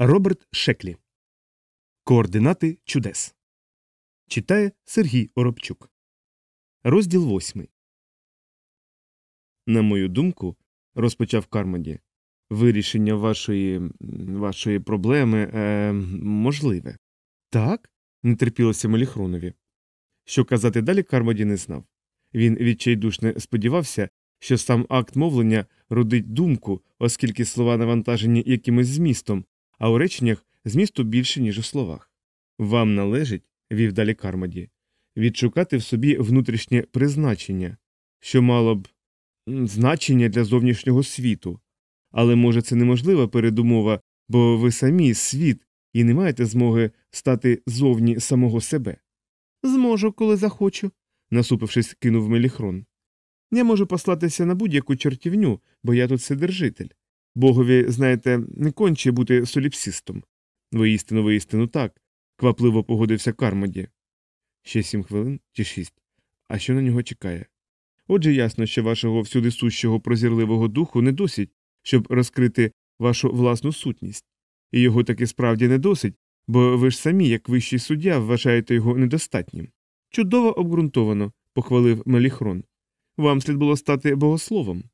Роберт Шеклі. Координати чудес. Читає Сергій Оробчук. Розділ восьмий. На мою думку, розпочав Кармоді, вирішення вашої вашої проблеми е, можливе. Так? не терпілося Меліхронові. Що казати далі, Кармоді не знав. Він відчайдушно сподівався, що сам акт мовлення родить думку, оскільки слова навантажені якимось змістом, а у реченнях змісту більше, ніж у словах. Вам належить, вів далі Кармоді, відшукати в собі внутрішнє призначення, що мало б значення для зовнішнього світу. Але, може, це неможлива передумова, бо ви самі світ і не маєте змоги стати зовні самого себе. Зможу, коли захочу, насупившись, кинув Меліхрон. Я можу послатися на будь-яку чортівню, бо я тут вседержитель. Богові, знаєте, не конче бути соліпсистом. Воістину, воістину так, квапливо погодився Кармоді. Ще сім хвилин чи шість. А що на нього чекає? Отже, ясно, що вашого всюди сущого прозірливого духу не досить, щоб розкрити вашу власну сутність. І його таки справді не досить, бо ви ж самі, як вищий суддя, вважаєте його недостатнім. Чудово обґрунтовано, похвалив Меліхрон. Вам слід було стати богословом.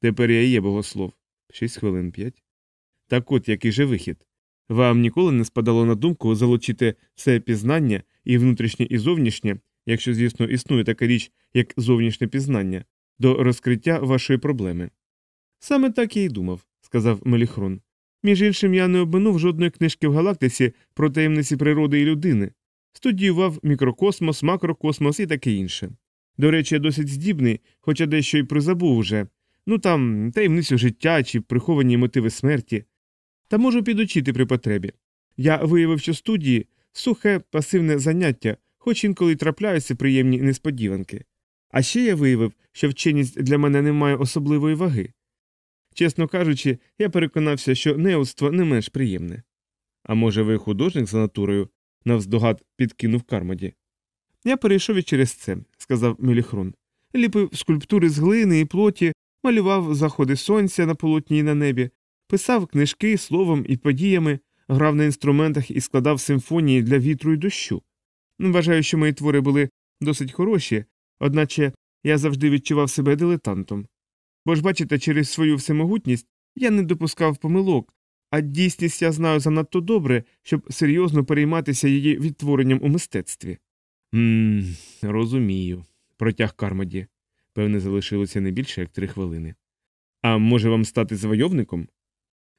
Тепер я є богослов. Шість хвилин п'ять. Так от який же вихід. Вам ніколи не спадало на думку залучити все пізнання і внутрішнє і зовнішнє, якщо, звісно, існує така річ, як зовнішнє пізнання, до розкриття вашої проблеми. Саме так я й думав, сказав Меліхрон. Між іншим, я не обминув жодної книжки в галактиці про таємниці природи і людини, студіював мікрокосмос, макрокосмос і таке інше. До речі, я досить здібний, хоча дещо й призабув уже, ну там таємницю життя чи приховані мотиви смерті, та можу підучити при потребі. Я виявив, що студії сухе пасивне заняття, хоч інколи трапляються приємні несподіванки. А ще я виявив, що вченість для мене не має особливої ваги. Чесно кажучи, я переконався, що неудство не менш приємне. А може, ви художник за натурою? навздогад підкинув Кармоді. Я перейшов і через це, сказав Меліхрон. Ліпив скульптури з глини і плоті, малював заходи сонця на полотні і на небі, писав книжки словом і подіями, грав на інструментах і складав симфонії для вітру і дощу. Вважаю, що мої твори були досить хороші, одначе я завжди відчував себе дилетантом. Бо ж, бачите, через свою всемогутність я не допускав помилок, а дійсність я знаю занадто добре, щоб серйозно перейматися її відтворенням у мистецтві. «Ммм, розумію, протяг Кармоді. Певне, залишилося не більше як три хвилини. А може вам стати завойовником?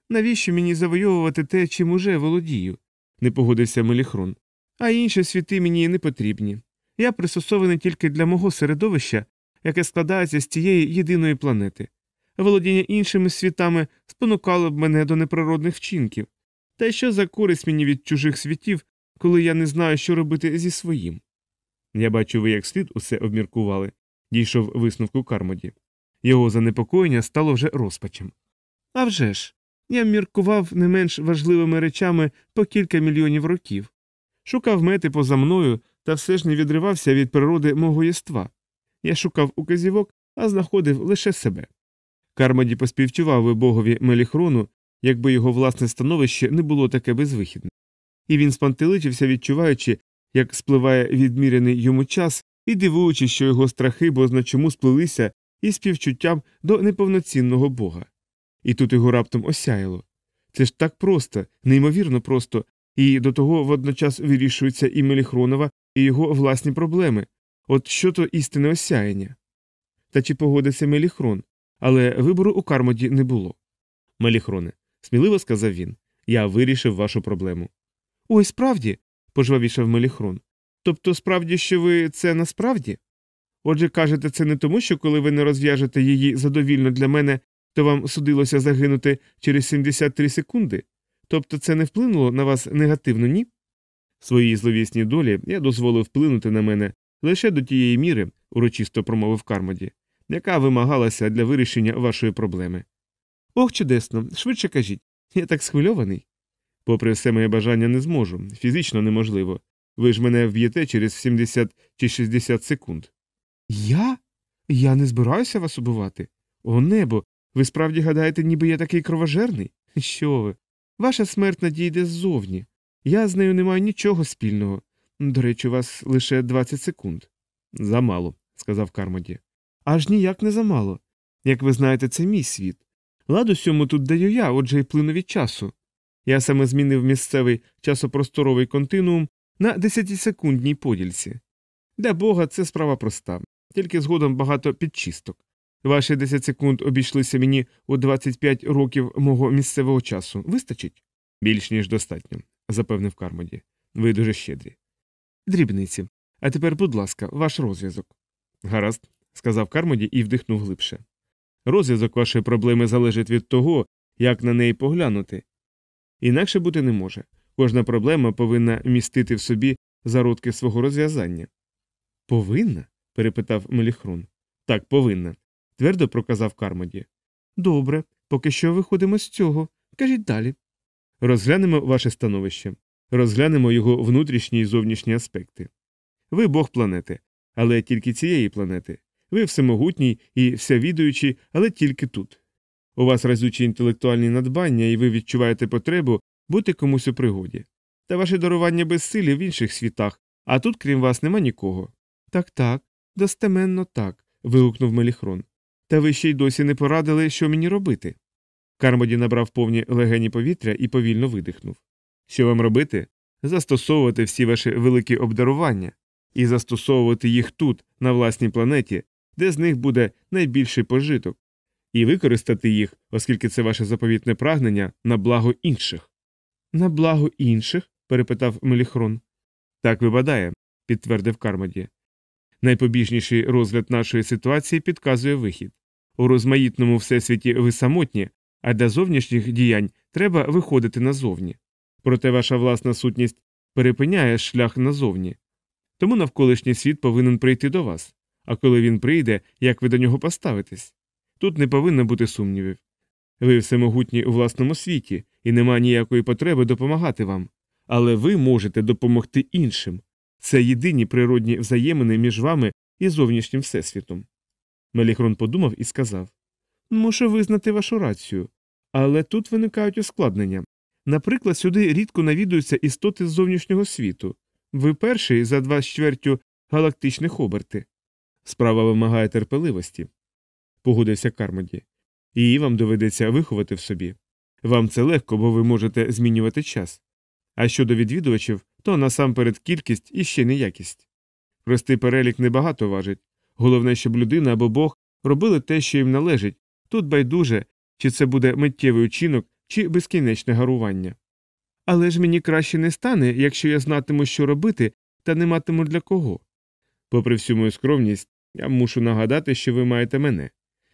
Навіщо мені завойовувати те, чим уже володію? не погодився Меліхрон. А інші світи мені не потрібні. Я пристосований тільки для мого середовища, яке складається з цієї єдиної планети. Володіння іншими світами спонукало б мене до неприродних вчинків. Та що за користь мені від чужих світів, коли я не знаю, що робити зі своїм? Я бачу, ви як слід усе обміркували, дійшов висновку Кармоді. Його занепокоєння стало вже розпачем. «А вже ж, я міркував не менш важливими речами по кілька мільйонів років, шукав мети поза мною та все ж не відривався від природи мого єства. Я шукав указівок, а знаходив лише себе. Кармоді поспівчував би богові Меліхрону, якби його власне становище не було таке безвихідне. І він спантеличився, відчуваючи, як спливає відмірений йому час, і дивуючись, що його страхи бозна чому сплелися із співчуттям до неповноцінного бога. І тут його раптом осяяло. Це ж так просто, неймовірно просто, і до того водночас вирішуються і Меліхронова, і його власні проблеми. От що то істинне осяяння. Та чи погодиться Меліхрон, але вибору у Кармоді не було. Меліхроне, сміливо сказав він, я вирішив вашу проблему. Ой, справді. пожвавішав Меліхрон. Тобто, справді, що ви це насправді? Отже, кажете, це не тому, що коли ви не розв'яжете її задовільно для мене, то вам судилося загинути через 73 секунди? Тобто це не вплинуло на вас негативно, ні? Своїй зловісній долі я дозволив вплинути на мене лише до тієї міри, урочисто промовив Кармоді, яка вимагалася для вирішення вашої проблеми. Ох, чудесно, швидше кажіть, я так схвильований. Попри все моє бажання не зможу, фізично неможливо. Ви ж мене вб'єте через 70 чи 60 секунд. Я? Я не збираюся вас убивати. О небо. Ви справді гадаєте, ніби я такий кровожерний? Що ви? Ваша смерть надійде ззовні. Я з нею не маю нічого спільного. До речі, у вас лише 20 секунд. Замало, сказав Кармоді. Аж ніяк не замало. Як ви знаєте, це мій світ. Ладу сьому тут даю я, отже й плину від часу. Я саме змінив місцевий часопросторовий континуум на 10-секундній подільці. Для Бога це справа проста, тільки згодом багато підчисток. Ваші 10 секунд обійшлися мені у 25 років мого місцевого часу. Вистачить? Більш ніж достатньо, запевнив Кармоді. Ви дуже щедрі. Дрібниці. А тепер, будь ласка, ваш розв'язок. Гаразд, сказав Кармоді і вдихнув глибше. Розв'язок вашої проблеми залежить від того, як на неї поглянути. Інакше бути не може. Кожна проблема повинна містити в собі зародки свого розв'язання. Повинна? перепитав Меліхрон. Так, повинна, твердо проказав Кармоді. Добре, поки що виходимо з цього. Кажіть далі. Розглянемо ваше становище, розглянемо його внутрішні і зовнішні аспекти. Ви бог планети, але тільки цієї планети. Ви всемогутній і всевідуючий, але тільки тут. У вас разючі інтелектуальні надбання, і ви відчуваєте потребу бути комусь у пригоді. Та ваше дарування безсилі в інших світах, а тут, крім вас, нема нікого. Так, так, достеменно так. вигукнув Меліхрон. Та ви ще й досі не порадили, що мені робити. Кармоді набрав повні легені повітря і повільно видихнув. Що вам робити? Застосовувати всі ваші великі обдарування і застосовувати їх тут, на власній планеті, де з них буде найбільший пожиток, і використати їх, оскільки це ваше заповітне прагнення, на благо інших. На благо інших? перепитав Меліхрон. Так випадає, підтвердив Кармоді. Найпобіжніший розгляд нашої ситуації підказує вихід. У розмаїтному всесвіті ви самотні, а для зовнішніх діянь треба виходити назовні. Проте ваша власна сутність перепиняє шлях назовні. Тому навколишній світ повинен прийти до вас. А коли він прийде, як ви до нього поставитесь? Тут не повинно бути сумнівів. Ви всемогутні у власному світі, і нема ніякої потреби допомагати вам. Але ви можете допомогти іншим. Це єдині природні взаємини між вами і зовнішнім всесвітом. Меліхрон подумав і сказав Мушу визнати вашу рацію. Але тут виникають ускладнення. Наприклад, сюди рідко навідуються істоти з зовнішнього світу. Ви перший за два з чвертю галактичних оберти. Справа вимагає терпеливості, погодився Кармоді. Її вам доведеться виховати в собі. Вам це легко, бо ви можете змінювати час. А щодо відвідувачів, то насамперед кількість і ще не якість. Простий перелік небагато важить. Головне, щоб людина або Бог робили те, що їм належить, тут байдуже, чи це буде миттєвий учинок, чи безкінечне гарування. Але ж мені краще не стане, якщо я знатиму, що робити, та не матиму для кого. Попри всю мою скромність, я мушу нагадати, що ви маєте мене.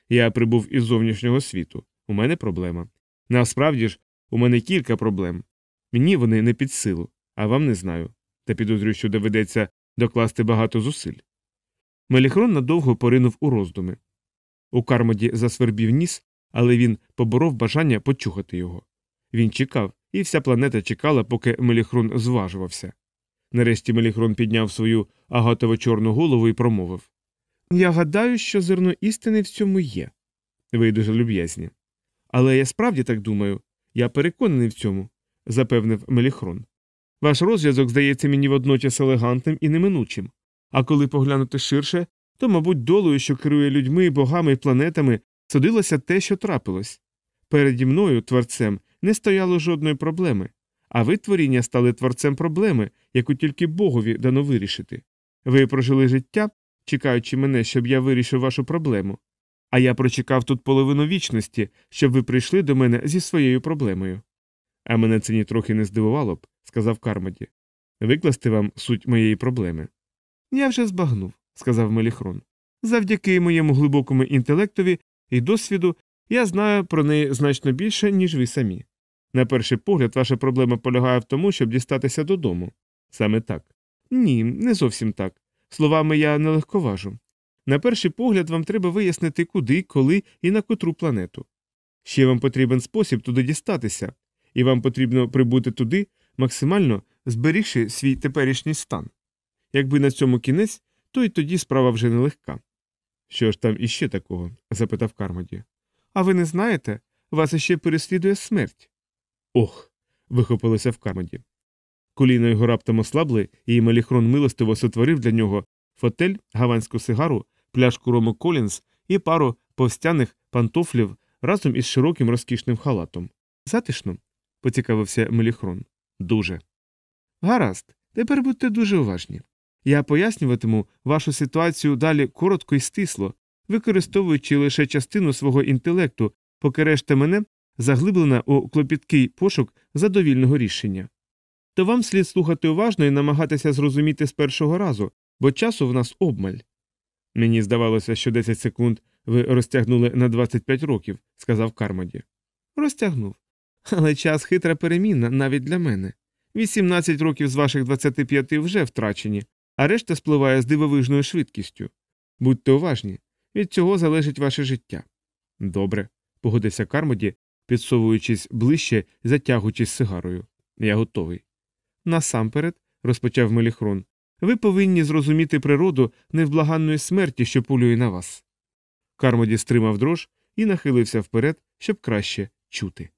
Я прибув із зовнішнього світу. У мене проблема. Насправді ж, у мене кілька проблем. Мені вони не під силу, а вам не знаю. Та підозрюю, що доведеться докласти багато зусиль. Меліхрон надовго поринув у роздуми. У кармоді засвербів ніс, але він поборов бажання почухати його. Він чекав, і вся планета чекала, поки Меліхрон зважувався. Нарешті Меліхрон підняв свою агатово чорну голову і промовив Я гадаю, що зерно істини в цьому є. Ви дуже люб'язні. Але я справді так думаю, я переконаний в цьому, запевнив Меліхрон. Ваш розв'язок здається мені водночас елегантним і неминучим, а коли поглянути ширше, то, мабуть, долою, що керує людьми, богами і планетами, судилося те, що трапилось. Переді мною, творцем, не стояло жодної проблеми, а ви, творіння, стали творцем проблеми, яку тільки Богові дано вирішити. Ви прожили життя, чекаючи мене, щоб я вирішив вашу проблему, а я прочекав тут половину вічності, щоб ви прийшли до мене зі своєю проблемою. А мене це нітрохи не здивувало б, сказав Кармаді. Викласти вам суть моєї проблеми. Я вже збагнув, сказав Меліхрон. Завдяки моєму глибокому інтелектові і досвіду я знаю про неї значно більше, ніж ви самі. На перший погляд, ваша проблема полягає в тому, щоб дістатися додому. Саме так. Ні, не зовсім так. Словами я не легковажу. На перший погляд, вам треба вияснити, куди, коли і на котру планету. Ще вам потрібен спосіб туди дістатися, і вам потрібно прибути туди, максимально зберігши свій теперішній стан. Якби на цьому кінець, то й тоді справа вже нелегка. Що ж там іще такого? запитав Кармоді. А ви не знаєте? Вас іще переслідує смерть. Ох. вихопилося в Кармоді. Коліна його раптом ослабли, і Меліхрон милостиво сотворив для нього фотель, гаванську сигару, пляшку рому Колінс і пару повстяних пантофлів разом із широким розкішним халатом. Затишно? поцікавився Меліхрон. Дуже. Гаразд, тепер будьте дуже уважні. Я пояснюватиму вашу ситуацію далі коротко і стисло, використовуючи лише частину свого інтелекту, поки решта мене заглиблена у клопіткий пошук задовільного рішення. То вам слід слухати уважно і намагатися зрозуміти з першого разу, бо часу в нас обмаль. Мені здавалося, що 10 секунд ви розтягнули на 25 років, сказав Кармоді. Розтягнув. Але час хитра перемінна навіть для мене. 18 років з ваших 25 вже втрачені, а решта спливає з дивовижною швидкістю. Будьте уважні, від цього залежить ваше життя. Добре, погодився Кармоді, підсовуючись ближче затягуючись сигарою. Я готовий. Насамперед, розпочав Меліхрон, ви повинні зрозуміти природу невблаганної смерті, що пулює на вас. Кармоді стримав дрож і нахилився вперед, щоб краще чути.